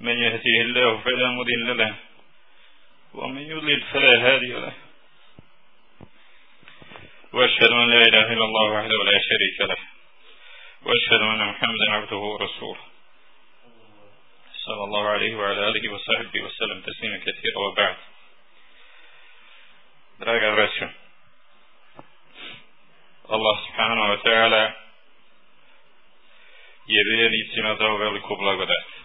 من يهديه الله فلا مضل له ومن يضلل فلا هادي له. وأشهد أن لا إله إلا الله وحده لا شريك له وأشهد أن محمدا عبده ورسوله. صلى الله عليه وعلى آله وصحبه وسلم تسليما كثيرا وبعد. Draga braćo, Allah subhanahu wa ta'ala je vjernicima dao veliku blagodat.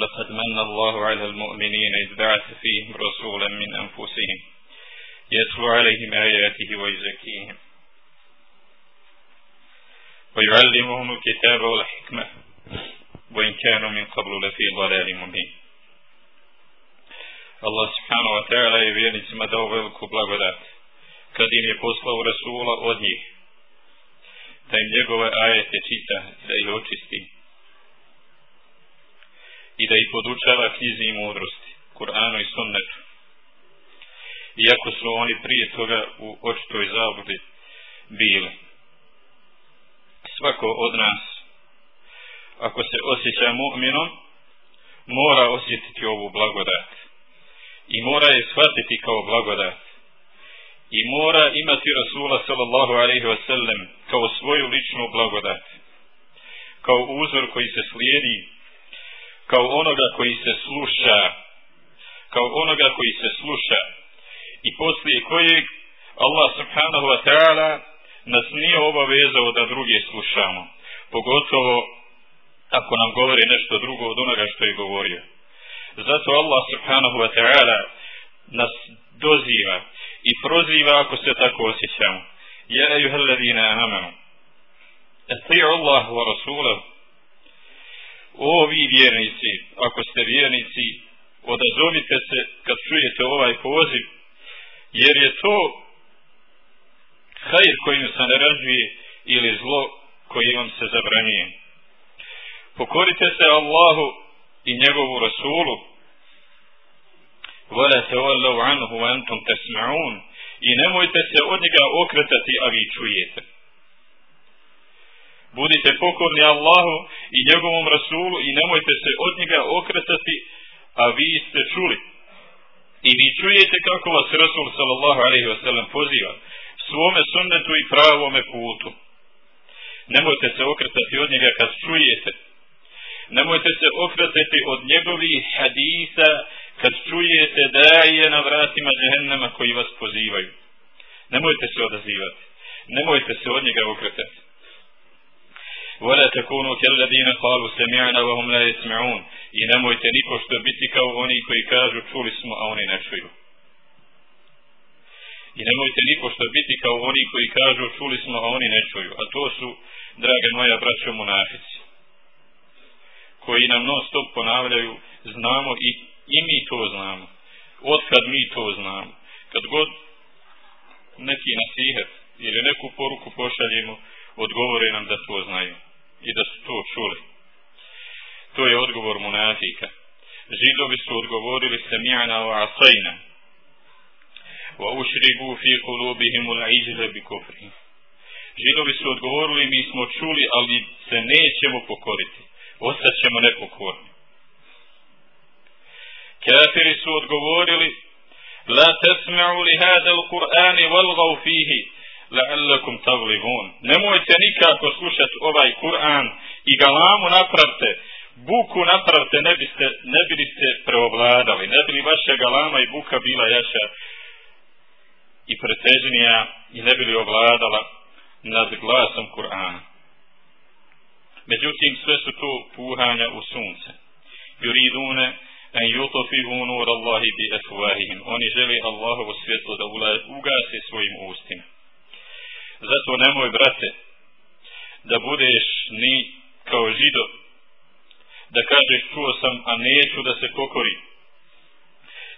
لقد من الله على المؤمنين إذ بعث فيهم رسولا من أنفسهم يتلو عليهم آياته ويزكيهم ويعلمهم الكتاب والحكمة وإن كانوا من قبل لفي ضلال مبين. Allah subhanahu wa ta'ala je vjernicima dao veliku blagodat. Kad im je poslao Rasula od njih da im njegove ajete čita da ih očisti i da ih podučava knjizi i mudrosti Kur'anu i sunnetu. Iako su oni prije toga u očitoj zabludi bili. Svako od nas ako se osjeća mu'minom mora osjetiti ovu blagodat. I mora je shvatiti kao blagodat. I mora imati Rasula sallallahu alaihi wasallam kao svoju ličnu blagodat. Kao uzor koji se slijedi kao onoga koji se sluša kao onoga koji se sluša. I poslije kojeg Allah subhanahu wa ta'ala nas nije obavezao da druge slušamo. Pogotovo ako nam govori nešto drugo od onoga što je govorio. Zato Allah subhanahu wa ta'ala nas doziva i proziva ako se tako osjećamo. Ja ejuha alladina amanu ati'u Allah wa rasulahu o vi vjernici ako ste vjernici odazovite se kad čujete ovaj poziv jer je to hajr kojim se narađuje ili zlo koji vam se zabranjuje pokorite se Allahu i njegovu Rasulu ولا تولوا عنه وانتم تسمعون i nemojte se od njega okretati a vi čujete budite pokorni Allahu i njegovom Rasulu i nemojte se od njega okretati a vi ste čuli i vi čujete kako vas Rasul sallallahu alaihi wasallam poziva svome sunnetu i pravome putu nemojte se okretati od njega kad čujete nemojte se okretati od njegovih hadisa kad čujete da je na vratima džehennema koji vas pozivaju. Nemojte se odazivati. Nemojte se od njega okretati. ولا تكونوا كالذين قالوا سمعنا وهم لا يسمعون i nemojte niko što biti kao oni koji kažu čuli smo a oni ne čuju i nemojte niko što biti kao oni koji kažu čuli smo a oni ne čuju a to su drage moja braćo monafici koji nam non stop ponavljaju znamo i, i mi to znamo odkad mi to znamo kad god neki nasihet ili neku poruku pošaljimo odgovore nam da to znaju i da su to čuli. To je odgovor munafika židovi su odgovorili se mi'ana wa asajna wa ušribu fi kulubihim ul iđle bi kufri židovi su odgovorili mi smo čuli ali se nećemo pokoriti. Ostaćemo nepokorni. Kafiri su odgovorili La tesma'u li hada al-Qur'ani valgav fihi la'allakum taglibun. Nemojte nikako slušati ovaj Kur'an i galamu napravte, buku napravte, ne biste, ne biste preovladali, ne bi vaša galama i buka bila jača i pretežnija i ne bili ovladala nad glasom Kur'ana. Međutim, sve su to puhanja u sunce. Juridune en yutofihu nur Allahi bi efuahihim. Oni želi Allahovo svjetlo da ugase svojim ustima. Zato nemoj, brate, da budeš ni kao žido, da kažeš čuo sam, a neću da se pokori.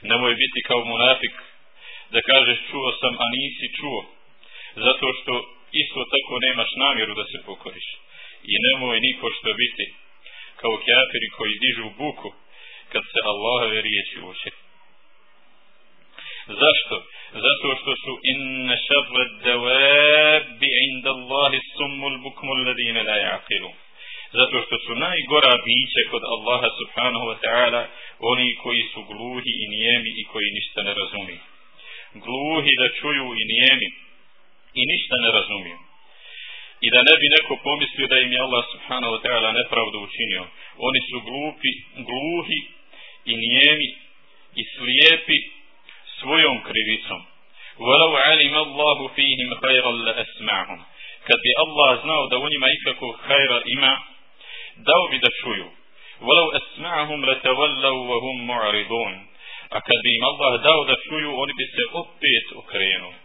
Nemoj biti kao munafik, da kažeš čuo sam, a nisi čuo. Zato što isto tako nemaš namjeru da se pokoriš i nemoj niko što biti kao kafiri koji dižu buku kad se Allahove riječi uče. Zašto? Zato što su inna šarra dawabi inda Allahi summul bukmu ladine la jaqilu. zato što su najgora biće kod Allaha subhanahu wa ta'ala oni koji su gluhi i nijemi i koji ništa ne razumiju. Gluhi da čuju i nijemi i ništa ne razumiju. I da ne bi neko pomislio da im je Allah subhanahu wa ta'ala nepravdu učinio. Oni su glupi, gluhi i nijemi i slijepi svojom krivicom. Walau alim Allahu fihim khayran la asma'hum. Kad bi Allah znao da u njima ikako hajra ima, dao bi da čuju. Walau asma'hum latawallaw wa hum mu'ridun. A kad bi im Allah dao da čuju, oni bi se opet okrenuli.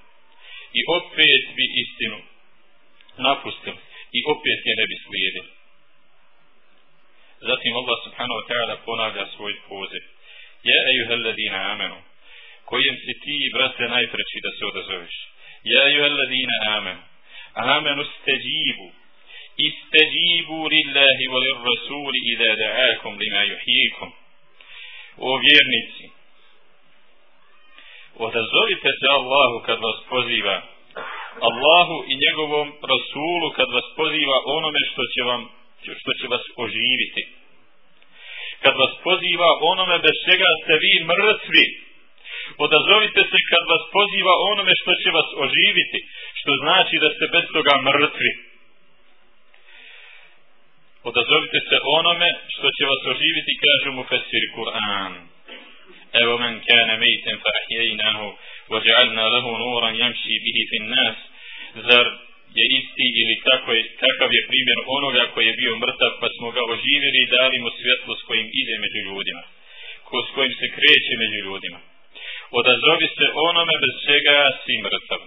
I opet bi istinu napustili. I opet je ne bi slijedili. Zatim Allah subhanahu wa ta'ala ponavlja svoj poziv. Ja ejuha alladina amenu. Kojem si ti, brate, najpreći da se odazoveš. Ja ju alladina amenu. Amenu steđibu. Isteđibu lillahi wa lirrasuli ida da'akum lima juhijikum. O vjernici. Odazovite se Allahu kad vas poziva. Allahu i njegovom Rasulu kad vas poziva onome što će vam što će vas oživiti kad vas poziva onome bez čega ste vi mrtvi. Odazovite se kad vas poziva onome što će vas oživiti, što znači da ste bez toga mrtvi. Odazovite se onome što će vas oživiti, kaže mu Fesir Kur'an. Evo men kane mejten fa ahjejnahu, vođa'alna lehu nuran jamši bihi fin nas. Zar je isti ili tako je, kakav je primjer onoga koji je bio mrtav pa smo ga oživjeli i dali mu svjetlo s kojim ide među ljudima, ko s kojim se kreće među ljudima. Odazovi se onome bez čega si mrtav.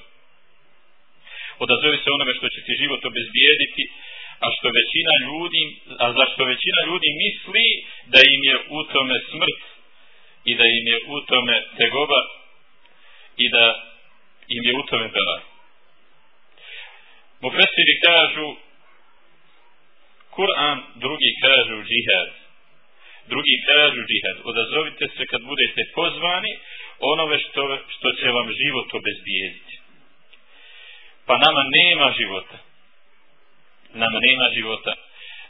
Odazovi se onome što će ti život obezbijediti, a što većina ljudi, a zašto većina ljudi misli da im je u tome smrt i da im je u tome tegoba i da im je u tome bela. Mufesiri kažu Kur'an, drugi kažu džihad. Drugi kažu džihad. Odazovite se kad budete pozvani onome što, što će vam život obezbijediti. Pa nama nema života. Nama nema života.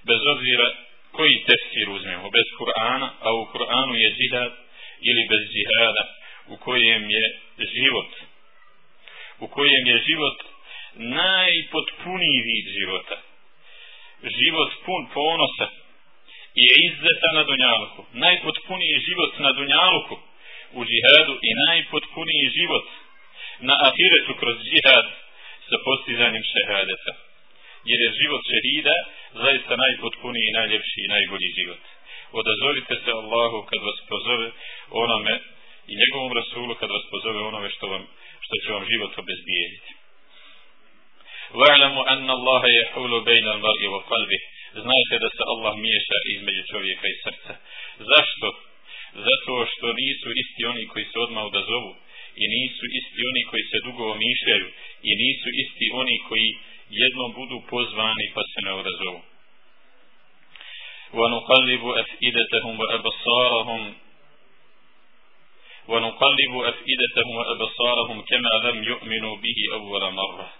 Bez obzira koji tefsir uzmemo. Bez Kur'ana, a u Kur'anu je džihad ili bez džihada u kojem je život. U kojem je život najpotpuniji vid života. Život pun ponosa i izzeta na Dunjaluku. Najpotpuniji život na Dunjaluku u džihadu i najpotpuniji život na ahiretu kroz džihad sa postizanjem šehadeta. Jer je život šehida zaista najpotpuniji, najljepši i najbolji život. Odazovite se Allahu kad vas pozove onome i njegovom rasulu kad vas pozove onome što, vam, što će vam život obezbijediti. Va'lamu anna Allaha yahulu bayna al-mar'i wa qalbi. Znajte da se Allah miješa između čovjeka i srca. Zašto? Zato što nisu isti oni koji se odmah odazovu i nisu isti oni koji se dugo omišljaju i nisu isti oni koji jednom budu pozvani pa se ne odazovu. ونقلب أفئدتهم وأبصارهم ونقلب أفئدتهم وأبصارهم كما لم يؤمنوا به أول مرة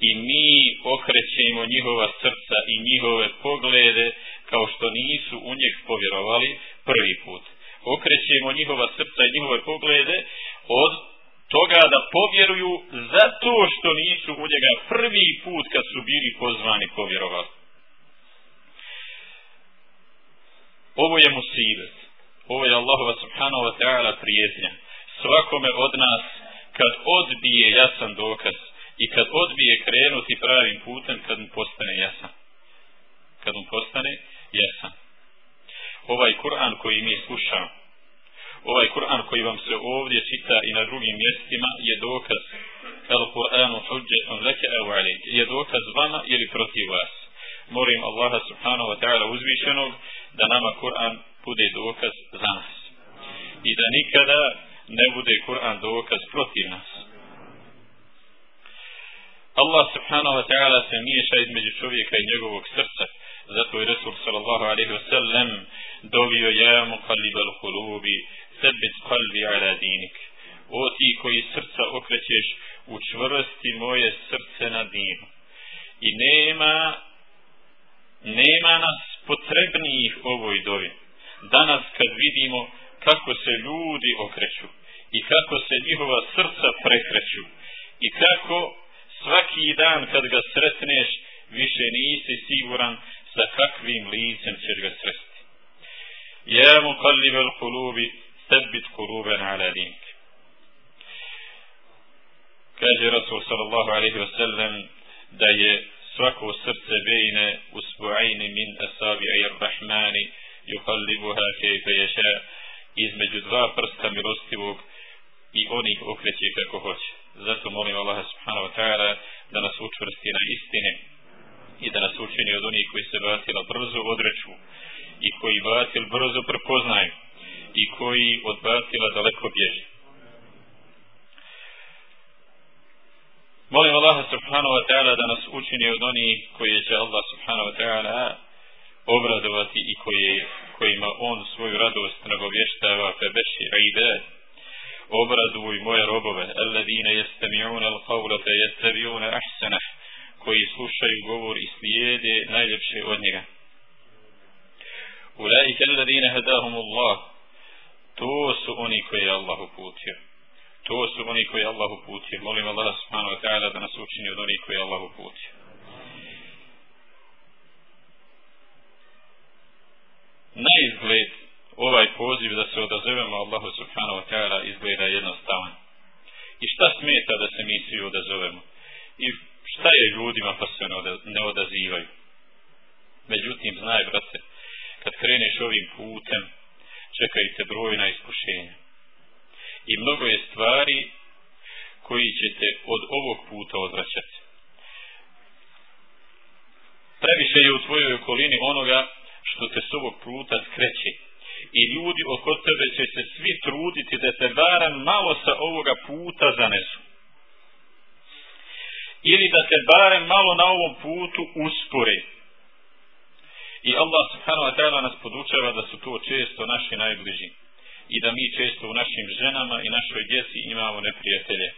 i mi okrećemo njihova srca i njihove poglede kao što nisu u njeg povjerovali prvi put. Okrećemo njihova srca i njihove poglede od toga da povjeruju zato što nisu u njega prvi put kad su bili pozvani povjerovali. Ovo je musibet. Ovo je Allahova subhanahu wa ta'ala prijetnja. Svakome od nas kad odbije jasan dokaz i kad odbije krenuti pravim putem kad mu postane jasan. Kad mu postane jasan. Ovaj Kur'an koji mi slušamo, ovaj Kur'an koji vam se ovdje čita i na drugim mjestima je dokaz el Kur'anu hujjatun leke evo alik, je dokaz vama ili protiv vas. Molim Allaha subhanahu wa ta'ala uzvišenog da nama Kur'an bude dokaz za nas. I da nikada ne bude Kur'an dokaz protiv nas. Allah subhanahu wa ta'ala se miješa između čovjeka i njegovog srca. Zato je Resul sallallahu alaihi wa sallam dovio ja mu kalib al hulubi, sebit kalbi ala dinik. O ti koji srca okrećeš, učvrsti moje srce na dinu. I nema nema nas potrebnijih ovoj dovi. Danas kad vidimo kako se ljudi okreću i kako se njihova srca prekreću i kako svaki dan kad ga sretneš više nisi siguran sa kakvim licem ćeš ga sresti. Ja mu kallibe al kulubi, sebit kuluben ala dink. Kaže Rasul sallallahu alaihi wa sallam da je svako srce bejne usbu'ajni min asabi ajr rahmani yukallibuha kejfe ješa između dva prsta milostivog i onih okreće kako hoće. Zato molim Allah subhanahu wa ta'ala da nas učvrsti na istini i da nas učini od onih koji se batila brzo odreću i koji batil brzo prepoznaju i koji od batila daleko bježe. Molim Allaha subhanahu wa ta'ala da nas učini od onih koji će Allah subhanahu wa ta'ala obradovati i koji, kojima on svoju radost nagovještava fe beši ibad. Obraduj moje robove, alladine jestemi'una al-qawla fe jestabi'una ahsanah, koji slušaju govor i slijede najljepše od njega. Ulaika alladine hadahum Allah, to su oni koje je Allah uputio. To su oni koji Allah uputio. Molim Allah subhanahu wa ta'ala da nas učini od onih koji Allah uputio. Na izgled ovaj poziv da se odazovemo Allahu subhanahu wa ta'ala izgleda jednostavan. I šta smeta da se mi svi odazovemo? I šta je ljudima pa se ne odazivaju? Međutim, znaj, brate, kad kreneš ovim putem, čekajte brojna iskušenja i mnogo je stvari koji ćete od ovog puta odvraćati. Previše je u tvojoj okolini onoga što te s ovog puta skreće. I ljudi oko tebe će se svi truditi da te varan malo sa ovoga puta zanesu. Ili da te barem malo na ovom putu uspori. I Allah subhanahu wa ta'ala nas podučava da su to često naši najbliži i da mi često u našim ženama i našoj djeci imamo neprijatelje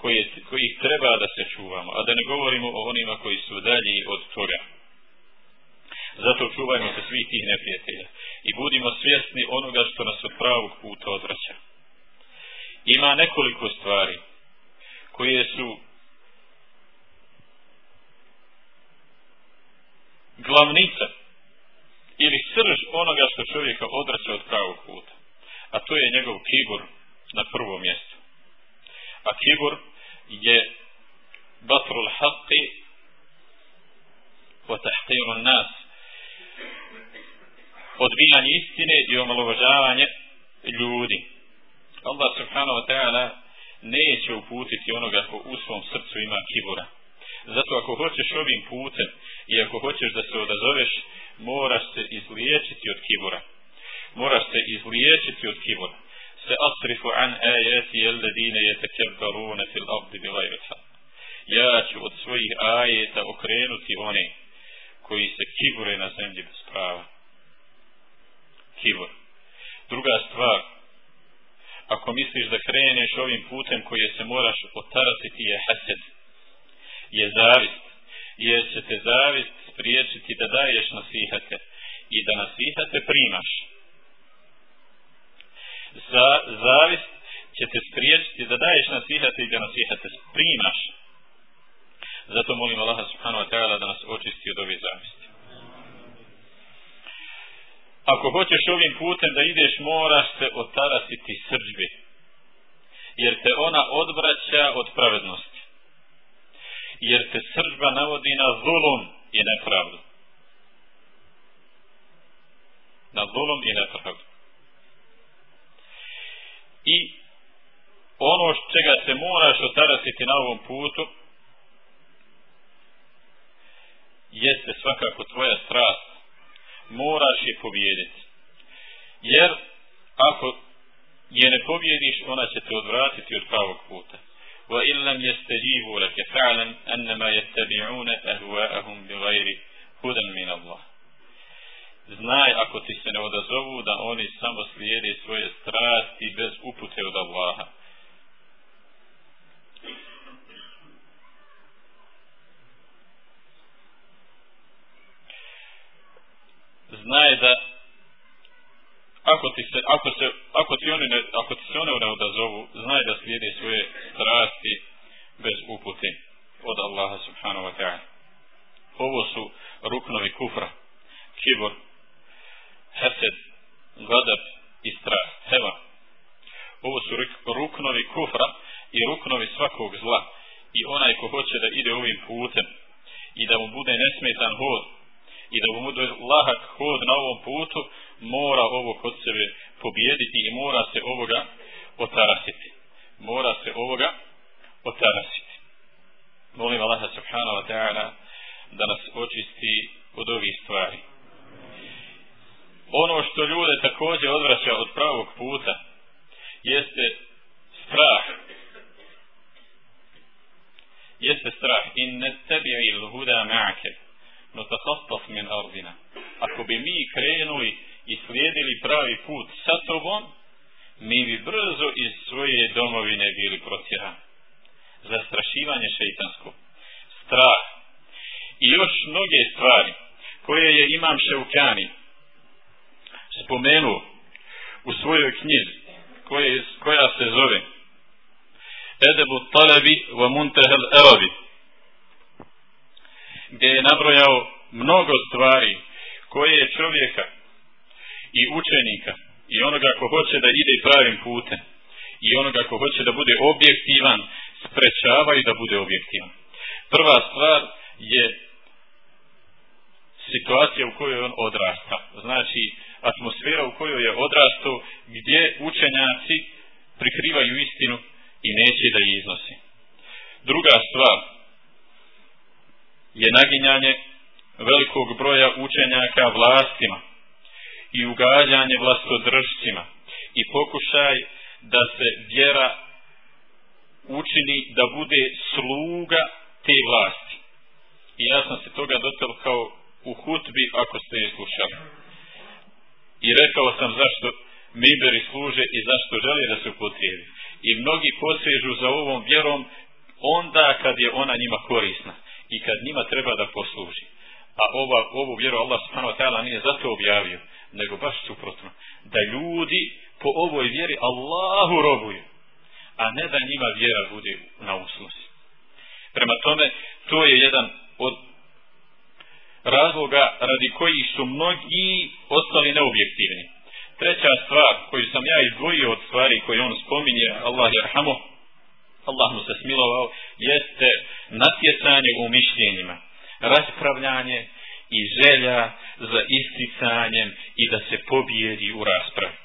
koje, kojih treba da se čuvamo, a da ne govorimo o onima koji su dalji od toga. Zato čuvajmo se svih tih neprijatelja i budimo svjesni onoga što nas od pravog puta odvraća. Ima nekoliko stvari koje su glavnica ili srž onoga što čovjeka odraća od pravog puta a to je njegov kibur na prvom mjestu. A kibur je batrul haqqi wa tahtiru nas odbijanje istine i omalovažavanje ljudi. Allah subhanahu wa ta'ala neće uputiti onoga ko u svom srcu ima kibura. Zato ako hoćeš ovim putem i ako hoćeš da se odazoveš, moraš se izliječiti od kibura moraš se izliječiti od kibura. Se asrifu an ajati alladine jetekebbarune fil abdi bi. Ja ću od svojih ajeta okrenuti one koji se kibure na zemlji bez prava. Kibur. Druga stvar, ako misliš da kreneš ovim putem koji se moraš otarasiti je hased, je zavist, jer će te zavist spriječiti da daješ nasihate i da nasihate primaš za zavist će te spriječiti da daješ nasihate i da nasihate primaš. Zato molim Allaha subhanahu wa ta'ala da nas očisti od ove zavisti. Ako hoćeš ovim putem da ideš, moraš se otarasiti srđbi. Jer te ona odvraća od pravednosti. Jer te sržba navodi na zulum i nepravdu. Na zulum i nepravdu. I ono čega se moraš otarasiti na ovom putu jeste svakako tvoja strast. Moraš je pobijediti. Jer ako je ne pobjediš, ona će te odvratiti od pravog puta. Wa illam yastajibu laka fa'lam annama yattabi'una ahwa'ahum bighayri hudan min Allah znaj ako ti se ne odazovu da oni samo slijede svoje strasti bez upute od Allaha. znaj da ako ti se, ako se, ako ti oni ne, ako ti se one ne odazovu, znaj da slijedi svoje strasti bez upute od Allaha subhanahu wa ta'ala. Ovo su ruknovi kufra, kibor, hesed, gadab i strast, heva. Ovo su ruknovi kufra i ruknovi svakog zla. I onaj ko hoće da ide ovim putem i da mu bude nesmetan hod i da mu bude lahak hod na ovom putu, mora ovo kod sebe pobijediti i mora se ovoga otarasiti. Mora se ovoga otarasiti. Molim Allaha subhanahu wa ta'ala da nas očisti od ovih stvari. Ono što ljude također odvraća od pravog puta jeste strah. Jeste strah. In ne tebi il huda ma'ake no takastaf min ardina. Ako bi mi krenuli i slijedili pravi put sa tobom, mi bi brzo iz svoje domovine bili protjerani. Zastrašivanje šeitansko. Strah. I još mnoge stvari koje je imam Šeukani spomenuo u svojoj knjizi koje, koja se zove Edebu Talabi wa Muntahel Erabi gdje je nabrojao mnogo stvari koje je čovjeka i učenika i onoga ko hoće da ide pravim putem i onoga ko hoće da bude objektivan sprečavaju da bude objektivan. Prva stvar je situacija u kojoj on odrasta. Znači, atmosfera u kojoj je odrastao gdje učenjaci prikrivaju istinu i neće da je iznosi. Druga stvar je naginjanje velikog broja učenjaka vlastima i ugađanje vlastodržcima i pokušaj da se vjera učini da bude sluga te vlasti. I ja sam se toga dotakao u hutbi ako ste je slušali i rekao sam zašto miberi služe i zašto želi da se upotrijevi. I mnogi posežu za ovom vjerom onda kad je ona njima korisna i kad njima treba da posluži. A ova, ovu vjeru Allah subhanahu wa ta'ala nije zato objavio, nego baš suprotno. Da ljudi po ovoj vjeri Allahu robuju, a ne da njima vjera bude na usluzi. Prema tome, to je jedan od razloga radi koji su mnogi ostali neobjektivni. Treća stvar koju sam ja izdvojio od stvari koje on spominje, Allah je rahamo, Allah mu se smilovao, jeste natjecanje u mišljenjima, raspravljanje i želja za isticanjem i da se pobijedi u raspravi.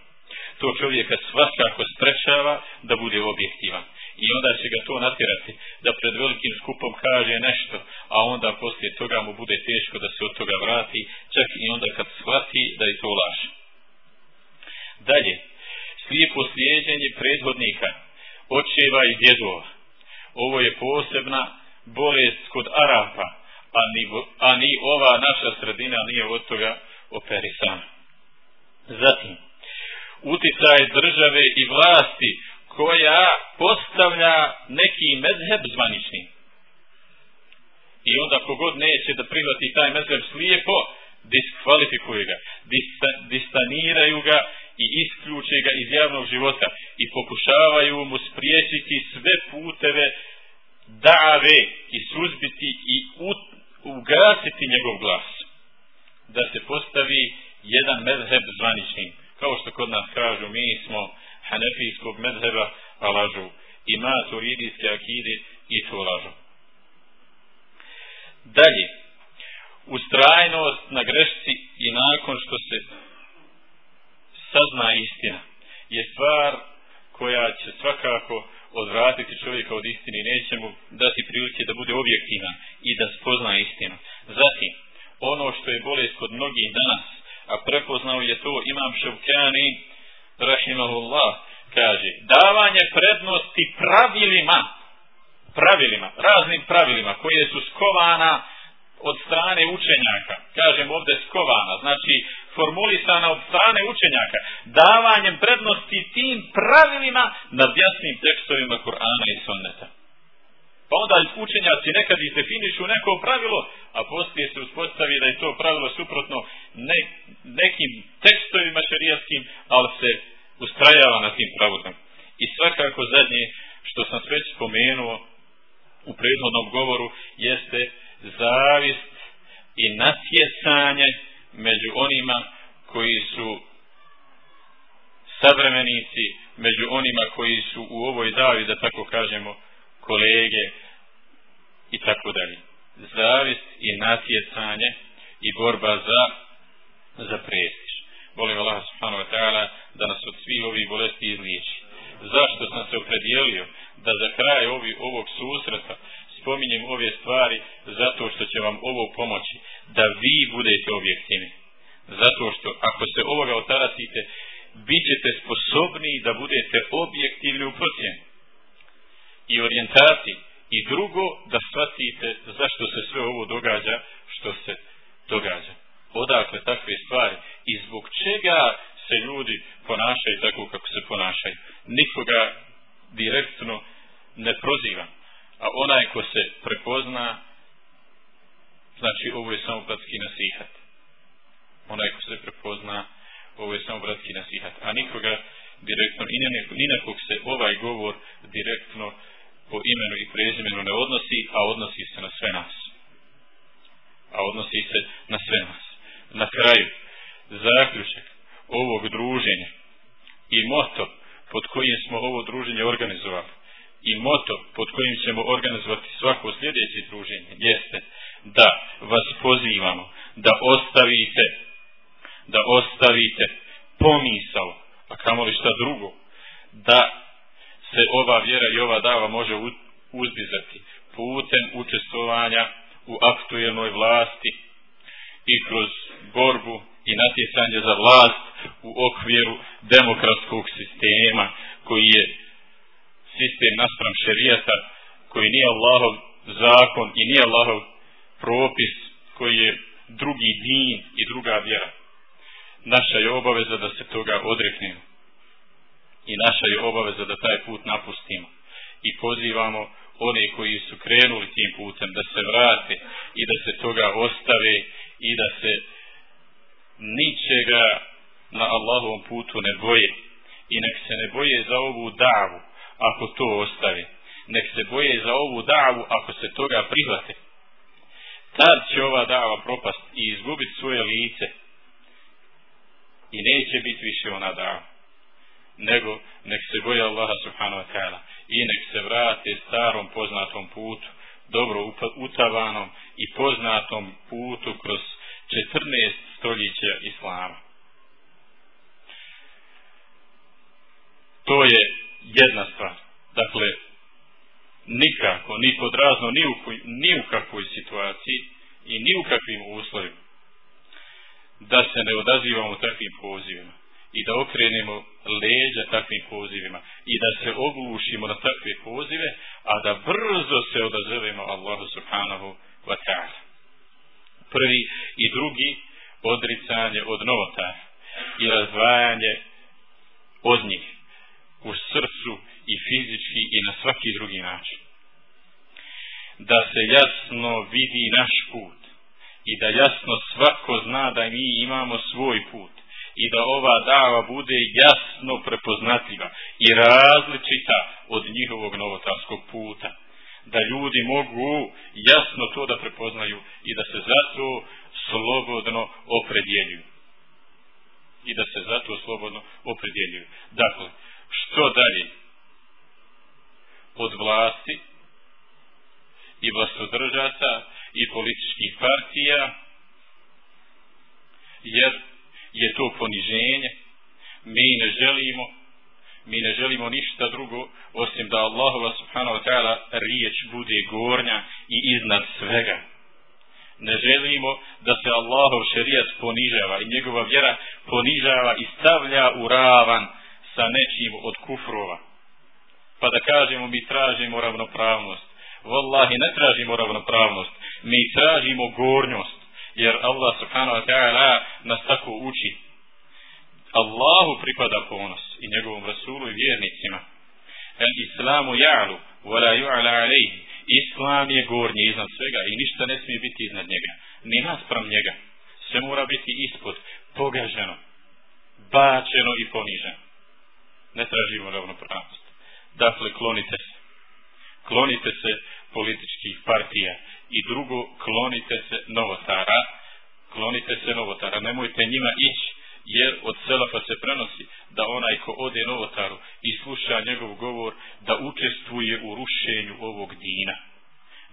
To čovjeka svakako sprečava da bude objektivan i onda će ga to natjerati da pred velikim skupom kaže nešto, a onda poslije toga mu bude teško da se od toga vrati, čak i onda kad shvati da je to laž. Dalje, slijepo slijedjenje prethodnika, očeva i djedova. Ovo je posebna bolest kod Arapa, a ni, a ni ova naša sredina nije od toga operisana. Zatim, uticaj države i vlasti koja postavlja neki medheb zvanični. I onda kogod neće da privati taj medheb slijepo, diskvalifikuje ga, distaniraju ga i isključe ga iz javnog života i pokušavaju mu spriječiti sve puteve dave i suzbiti i ugasiti njegov glas. Da se postavi jedan medheb zvanični. Kao što kod nas kažu, mi smo hanefijskog medheba, a lažu. I maturidijske akide i to lažu. Dalje, ustrajnost na grešci i nakon što se sazna istina je stvar koja će svakako odvratiti čovjeka od istine i neće mu dati prilike da bude objektivan i da spozna istinu. Zatim, ono što je bolest kod mnogih danas, a prepoznao je to imam Ševkani, rahimahullah, kaže, davanje prednosti pravilima, pravilima, raznim pravilima koje su skovana od strane učenjaka, kažem ovdje skovana, znači formulisana od strane učenjaka, davanjem prednosti tim pravilima nad jasnim tekstovima Kur'ana i Sunneta. Pa onda učenjaci nekad i definišu neko pravilo, a poslije se uspostavi da je to pravilo suprotno ne, nekim tekstovima šarijaskim, ali se ustrajava na tim pravilom. I svakako zadnje što sam sve spomenuo u prethodnom govoru jeste zavist i natjecanje među onima koji su savremenici, među onima koji su u ovoj davi, da tako kažemo, kolege i tako dalje. Zavist i natjecanje i borba za za prestiž. Volim Allah subhanahu wa ta'ala da nas od svih ovih bolesti izliječi. Zašto sam se opredijelio da za kraj ovi, ovog susreta spominjem ove stvari zato što će vam ovo pomoći da vi budete objektivni. Zato što ako se ovoga otarasite, bit ćete sposobni da budete objektivni u procjeni i orijentaciji. I drugo, da shvatite zašto se sve ovo događa što se događa. Odakle takve stvari i zbog čega se ljudi ponašaju tako kako se ponašaju. Nikoga direktno ne prozivam A onaj ko se prepozna, znači ovo je samo bratski nasihat. Onaj ko se prepozna, ovo je samo bratski nasihat. A nikoga direktno, i ni na kog se ovaj govor direktno po imenu i prezimenu ne odnosi, a odnosi se na sve nas. A odnosi se na sve nas. Na kraju, zaključak ovog druženja i moto pod kojim smo ovo druženje organizovali i moto pod kojim ćemo organizovati svako sljedeće druženje jeste da vas pozivamo da ostavite da ostavite pomisao a kamo li šta drugo da se ova vjera i ova dava može uzdizati putem učestvovanja u aktuelnoj vlasti i kroz borbu i natjecanje za vlast u okviru demokratskog sistema koji je sistem naspram šerijata koji nije Allahov zakon i nije Allahov propis koji je drugi din i druga vjera. Naša je obaveza da se toga odreknemo. I naša je obaveza da taj put napustimo. I pozivamo one koji su krenuli tim putem da se vrate i da se toga ostave i da se ničega na Allahovom putu ne boje. I nek se ne boje za ovu davu ako to ostave nek se boje za ovu davu ako se toga prihvate. Tad će ova dava propast i izgubiti svoje lice. I neće biti više ona dava. Nego nek se boje Allaha subhanahu wa ta'ala. I nek se vrate starom poznatom putu, dobro utavanom i poznatom putu kroz 14 stoljeća Islama. To je jedna stvar. Dakle, nikako, ni pod razno, ni u, ni u kakvoj situaciji i ni u kakvim uslovima da se ne odazivamo takvim pozivima i da okrenemo leđa takvim pozivima i da se oglušimo na takve pozive, a da brzo se odazovemo Allahu subhanahu wa ta'ala. Prvi i drugi odricanje od novota i razdvajanje od njih u srcu i fizički i na svaki drugi način. Da se jasno vidi naš put i da jasno svako zna da mi imamo svoj put i da ova dava bude jasno prepoznatljiva i različita od njihovog novotarskog puta. Da ljudi mogu jasno to da prepoznaju i da se zato slobodno opredjeljuju. I da se zato slobodno opredjeljuju. Dakle, što dalje od vlasti i vlastodržata i političkih partija, jer je to poniženje. Mi ne želimo, mi ne želimo ništa drugo osim da Allahova subhanahu wa ta'ala riječ bude gornja i iznad svega. Ne želimo da se Allahov šerijat ponižava i njegova vjera ponižava i stavlja u ravan sa nečim od kufrova. Pa da kažemo mi tražimo ravnopravnost. Wallahi ne tražimo ravnopravnost. Mi tražimo gornjost jer Allah subhanahu wa ta'ala nas tako uči. Allahu pripada ponos i njegovom rasulu i vjernicima. El islamu ja'lu, wa la ju'ala alejhi. Islam je gornji iznad svega i ništa ne smije biti iznad njega. Ni naspram njega. Sve mora biti ispod, pogaženo, bačeno i poniženo. Ne tražimo ravnopravnost. Dakle, klonite se. Klonite se političkih partija. I drugo, klonite se novotara. Klonite se novotara. Nemojte njima ići jer od selafa se prenosi da onaj ko ode novotaru i sluša njegov govor da učestvuje u rušenju ovog dina.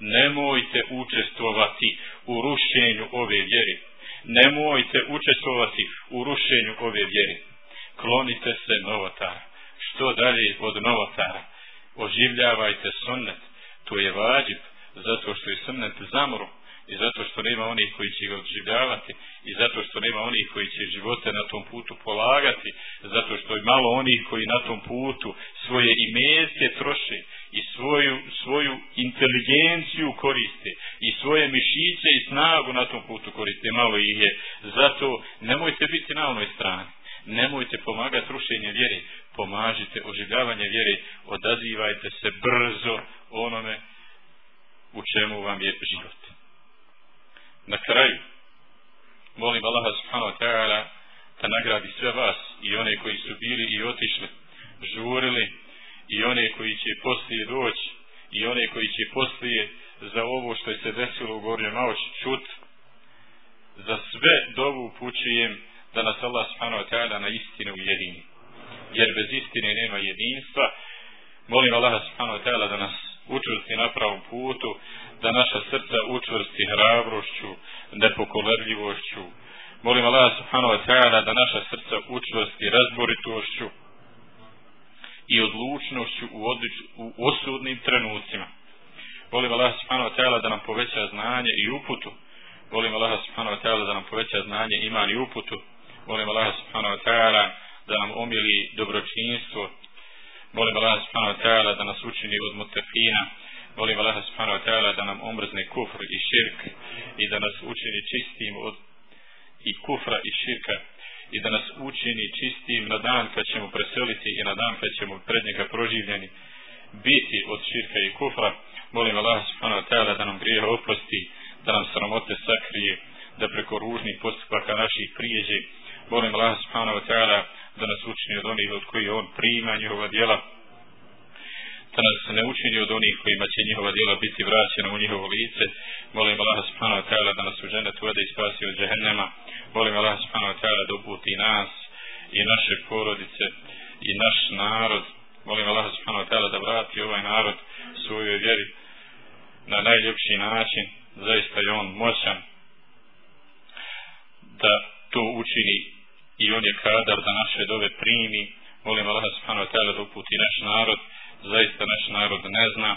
Nemojte učestvovati u rušenju ove vjere. Nemojte učestvovati u rušenju ove vjere. Klonite se novotara. Što dalje od novotara? Oživljavajte sunnet. To je vađib, zato što je sunnet zamro i zato što nema onih koji će ga odživljavati i zato što nema onih koji će živote na tom putu polagati zato što je malo onih koji na tom putu svoje imetke troše i svoju, svoju inteligenciju koriste i svoje mišiće i snagu na tom putu koriste malo ih je zato nemojte biti na onoj strani nemojte pomagati rušenje vjere pomažite oživljavanje vjere odazivajte se brzo onome u čemu vam je život. Na kraju molim Allaha subhanahu wa ta'ala da nagradi sve vas i one koji su bili i otišli žurili i one koji će poslije doći i one koji će poslije za ovo što je se desilo u Gornjoj Maoči čut. Za sve dovu upućujem da nas Allah subhanahu wa ta'ala na istinu ujedini jer bez istine nema jedinstva molim Allah subhanahu wa ta'ala da nas učvrsti na pravom putu, da naša srca učvrsti hrabrošću, nepokolerljivošću. Molim Allah subhanahu wa ta'ala da naša srca učvrsti razboritošću i odlučnošću u, odlič, u osudnim trenucima. Molim Allah subhanahu wa ta'ala da nam poveća znanje i uputu. Molim Allah subhanahu wa ta'ala da nam poveća znanje, iman i uputu. Molim Allah subhanahu wa ta'ala da nam omili dobročinstvo, Molim Allah subhanahu wa ta'ala da nas učini od mutafina. Molim Allah subhanahu wa ta'ala da nam omrzne kufr i širk i da nas učini čistim od i kufra i širka i da nas učini čistim na dan kad ćemo preseliti i na dan kad ćemo pred njega proživljeni biti od širka i kufra. Molim Allah subhanahu wa ta'ala da nam grijeha oprosti, da nam sramote sakrije, da preko ružnih postupaka naših prijeđe. Molim Allah subhanahu wa ta'ala da nas učini od onih od koji on prima njihova djela, da nas ne učini od onih kojima će njihova djela biti vraćena u njihovo lice. Molim Allah subhanahu wa ta'ala da nas u žene tvojde i spasi od džehennema. Molim Allah subhanahu wa ta'ala da uputi nas i naše porodice i naš narod. Molim Allah subhanahu wa ta'ala da vrati ovaj narod svojoj vjeri na najljepši način. Zaista je on moćan da to učini i on je kadar da naše dove primi. Molim Allah subhanahu wa ta'ala da uputi naš narod. Zaista naš narod ne zna.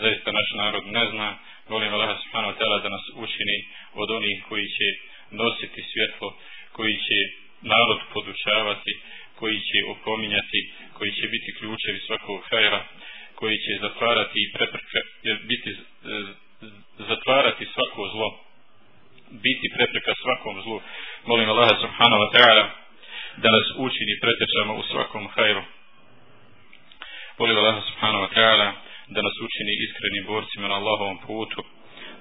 Zaista naš narod ne zna. Molim Allah subhanahu wa ta'ala da nas učini od onih koji će nositi svjetlo, koji će narod podučavati, koji će opominjati, koji će biti ključevi svakog hajra, koji će zatvarati i preprka, biti, e, zatvarati svako zlo biti prepreka svakom zlu. Molim Allaha subhanahu wa ta'ala da nas učini pretečama u svakom hajru. Molim Allaha subhanahu wa ta'ala da nas učini iskrenim borcima na Allahovom putu,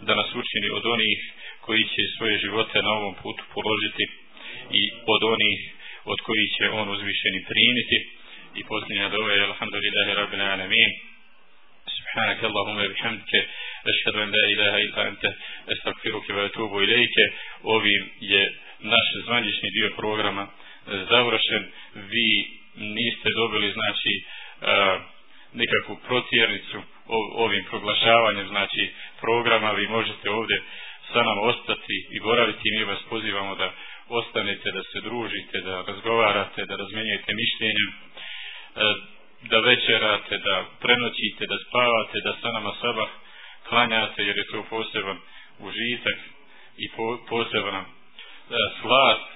da nas učini od onih koji će svoje živote na ovom putu položiti i od onih od koji će on uzvišeni primiti i posljednja dova je alhamdulillahi rabbil alamin subhanak Allahumma bihamdike ešhedu en la ilaha ila ente estakfiruke ve etubu ilike ovim je naš zvanjični dio programa e, završen. Vi niste dobili znači e, a, protjernicu ovim proglašavanjem znači programa. Vi možete ovdje sa nama ostati i boraviti. Mi vas pozivamo da ostanete da se družite da razgovarate da razmenjujete mišljenje da večerate da prenoćite da spavate da sa nama sabah klanjate jer je to poseban užitak i po, posebna e, slast.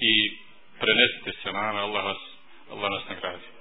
I prenesite se na nama Allah vas, Allah nas nagradi.